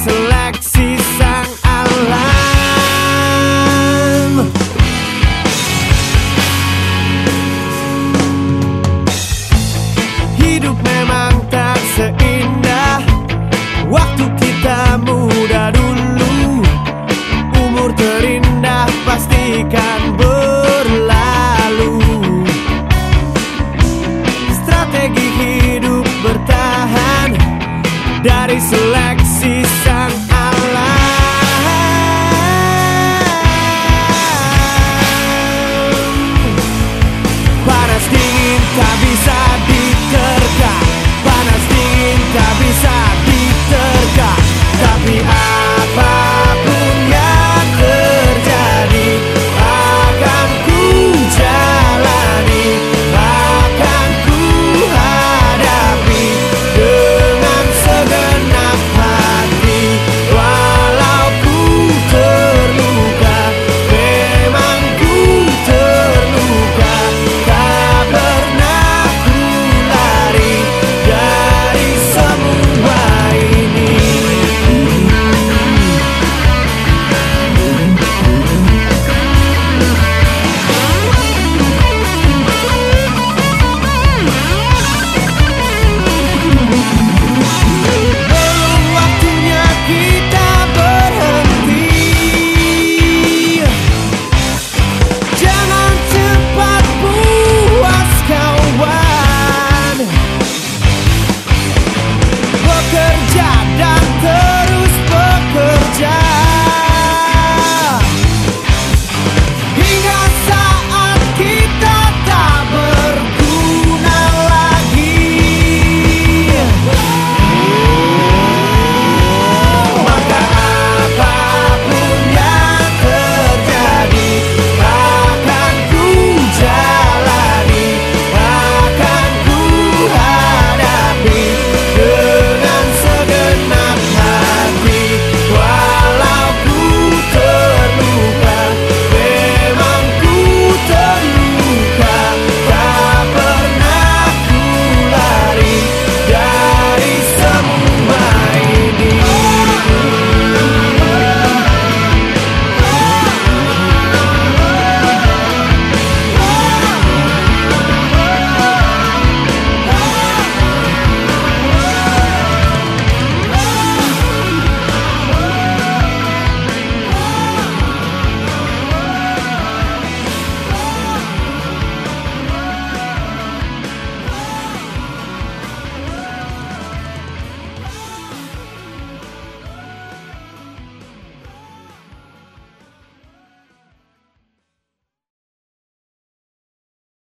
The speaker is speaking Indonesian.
Dari dari seleksi sang